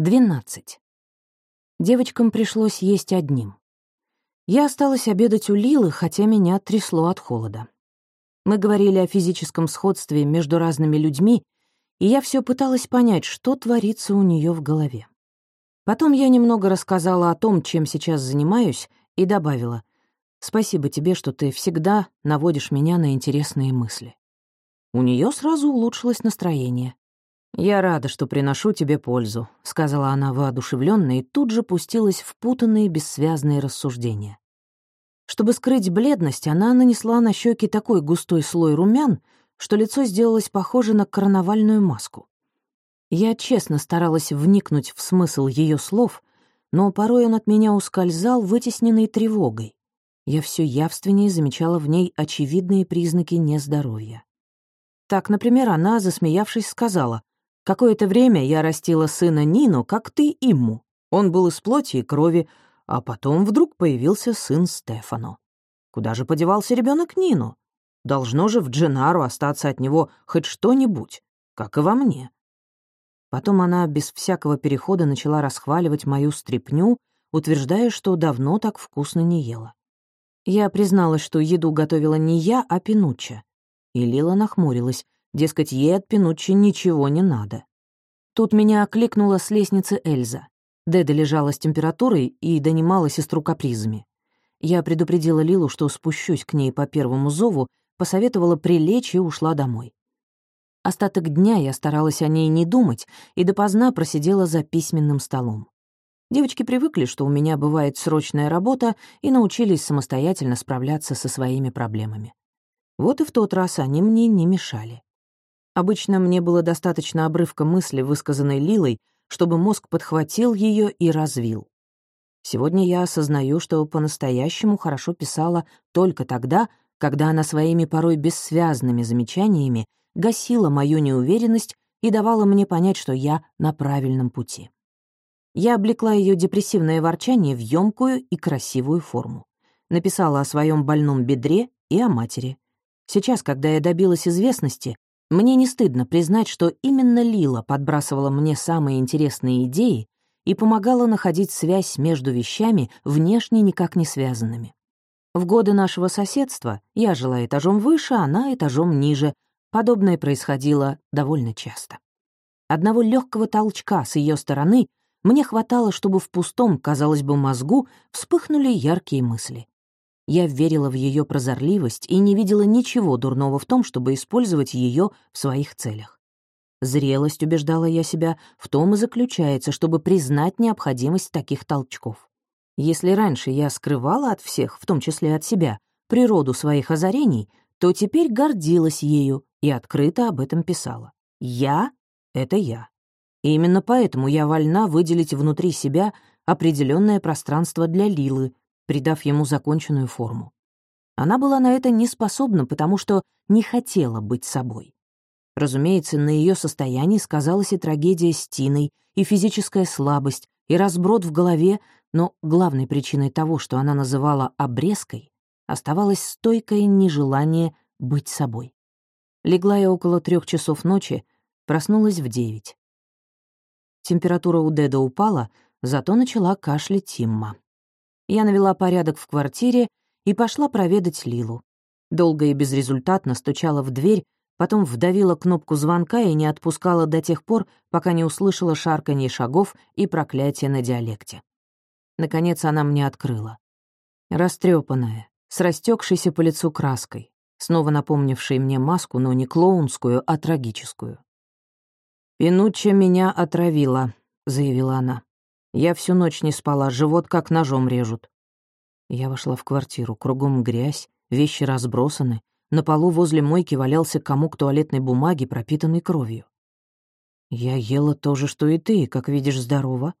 12. Девочкам пришлось есть одним. Я осталась обедать у Лилы, хотя меня трясло от холода. Мы говорили о физическом сходстве между разными людьми, и я все пыталась понять, что творится у нее в голове. Потом я немного рассказала о том, чем сейчас занимаюсь, и добавила, «Спасибо тебе, что ты всегда наводишь меня на интересные мысли». У нее сразу улучшилось настроение. «Я рада, что приношу тебе пользу», — сказала она воодушевленно и тут же пустилась в путанные бессвязные рассуждения. Чтобы скрыть бледность, она нанесла на щеки такой густой слой румян, что лицо сделалось похоже на карнавальную маску. Я честно старалась вникнуть в смысл ее слов, но порой он от меня ускользал, вытесненный тревогой. Я все явственнее замечала в ней очевидные признаки нездоровья. Так, например, она, засмеявшись, сказала, Какое-то время я растила сына Нину, как ты Имму. Он был из плоти и крови, а потом вдруг появился сын Стефано. Куда же подевался ребенок Нину? Должно же в Дженару остаться от него хоть что-нибудь, как и во мне. Потом она без всякого перехода начала расхваливать мою стряпню, утверждая, что давно так вкусно не ела. Я призналась, что еду готовила не я, а Пинучча. И Лила нахмурилась, Дескать, ей от Пинуччи ничего не надо. Тут меня окликнула с лестницы Эльза. Деда лежала с температурой и донимала сестру капризами. Я предупредила Лилу, что спущусь к ней по первому зову, посоветовала прилечь и ушла домой. Остаток дня я старалась о ней не думать и допоздна просидела за письменным столом. Девочки привыкли, что у меня бывает срочная работа, и научились самостоятельно справляться со своими проблемами. Вот и в тот раз они мне не мешали. Обычно мне было достаточно обрывка мысли, высказанной Лилой, чтобы мозг подхватил ее и развил. Сегодня я осознаю, что по-настоящему хорошо писала только тогда, когда она своими порой бессвязными замечаниями гасила мою неуверенность и давала мне понять, что я на правильном пути. Я облекла ее депрессивное ворчание в ёмкую и красивую форму. Написала о своем больном бедре и о матери. Сейчас, когда я добилась известности, мне не стыдно признать, что именно Лила подбрасывала мне самые интересные идеи и помогала находить связь между вещами, внешне никак не связанными. В годы нашего соседства я жила этажом выше, она этажом ниже. Подобное происходило довольно часто. Одного легкого толчка с ее стороны мне хватало, чтобы в пустом, казалось бы, мозгу вспыхнули яркие мысли. Я верила в ее прозорливость и не видела ничего дурного в том, чтобы использовать ее в своих целях. Зрелость, убеждала я себя, в том и заключается, чтобы признать необходимость таких толчков. Если раньше я скрывала от всех, в том числе от себя, природу своих озарений, то теперь гордилась ею и открыто об этом писала. Я — это я. И именно поэтому я вольна выделить внутри себя определенное пространство для Лилы, придав ему законченную форму. Она была на это не способна, потому что не хотела быть собой. Разумеется, на ее состоянии сказалась и трагедия с Тиной, и физическая слабость, и разброд в голове, но главной причиной того, что она называла обрезкой, оставалось стойкое нежелание быть собой. Легла я около трех часов ночи, проснулась в девять. Температура у Деда упала, зато начала кашлять Тимма. Я навела порядок в квартире и пошла проведать Лилу. Долго и безрезультатно стучала в дверь, потом вдавила кнопку звонка и не отпускала до тех пор, пока не услышала шарканье шагов и проклятие на диалекте. Наконец она мне открыла. Растрепанная, с растекшейся по лицу краской, снова напомнившей мне маску, но не клоунскую, а трагическую. «Пинучча меня отравила», — заявила она. Я всю ночь не спала, живот как ножом режут. Я вошла в квартиру, кругом грязь, вещи разбросаны, на полу возле мойки валялся комок туалетной бумаги, пропитанный кровью. Я ела то же, что и ты, как видишь, здорово.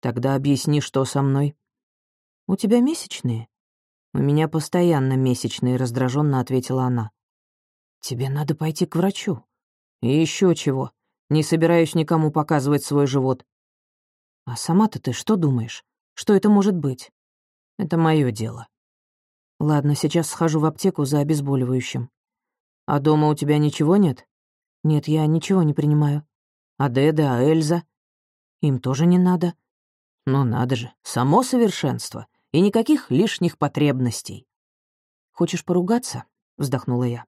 Тогда объясни, что со мной. У тебя месячные? У меня постоянно месячные, раздраженно ответила она. Тебе надо пойти к врачу. И еще чего. Не собираюсь никому показывать свой живот. А сама-то ты что думаешь? Что это может быть? Это мое дело. Ладно, сейчас схожу в аптеку за обезболивающим. А дома у тебя ничего нет? Нет, я ничего не принимаю. А Деда, а Эльза? Им тоже не надо. Ну надо же, само совершенство. И никаких лишних потребностей. «Хочешь поругаться?» — вздохнула я.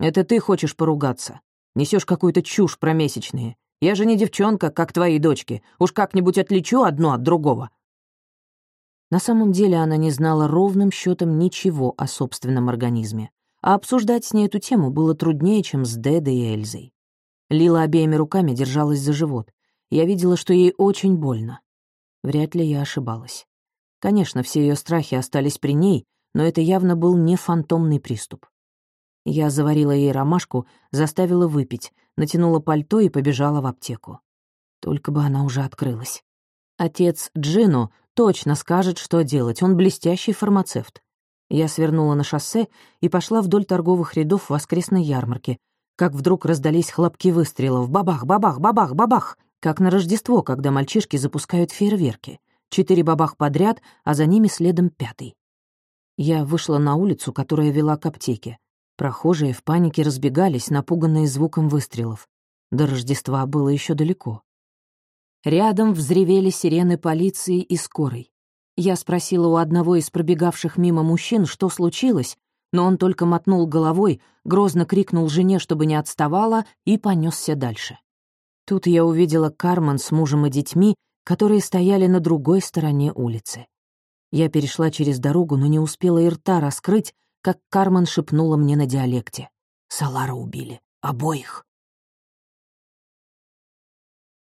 «Это ты хочешь поругаться. Несешь какую-то чушь про месячные. Я же не девчонка, как твои дочки. Уж как-нибудь отличу одно от другого». На самом деле она не знала ровным счетом ничего о собственном организме, а обсуждать с ней эту тему было труднее, чем с Дедой и Эльзой. Лила обеими руками держалась за живот. Я видела, что ей очень больно. Вряд ли я ошибалась. Конечно, все ее страхи остались при ней, но это явно был не фантомный приступ. Я заварила ей ромашку, заставила выпить, натянула пальто и побежала в аптеку. Только бы она уже открылась. Отец Джину точно скажет, что делать, он блестящий фармацевт. Я свернула на шоссе и пошла вдоль торговых рядов воскресной ярмарки, как вдруг раздались хлопки выстрелов. Бабах, бабах, бабах, бабах! Как на Рождество, когда мальчишки запускают фейерверки. Четыре бабах подряд, а за ними следом пятый. Я вышла на улицу, которая вела к аптеке. Прохожие в панике разбегались, напуганные звуком выстрелов. До Рождества было еще далеко. Рядом взревели сирены полиции и скорой. Я спросила у одного из пробегавших мимо мужчин, что случилось, но он только мотнул головой, грозно крикнул жене, чтобы не отставала, и понесся дальше. Тут я увидела Кармен с мужем и детьми, которые стояли на другой стороне улицы. Я перешла через дорогу, но не успела и рта раскрыть, как Кармен шепнула мне на диалекте. «Салара убили. Обоих».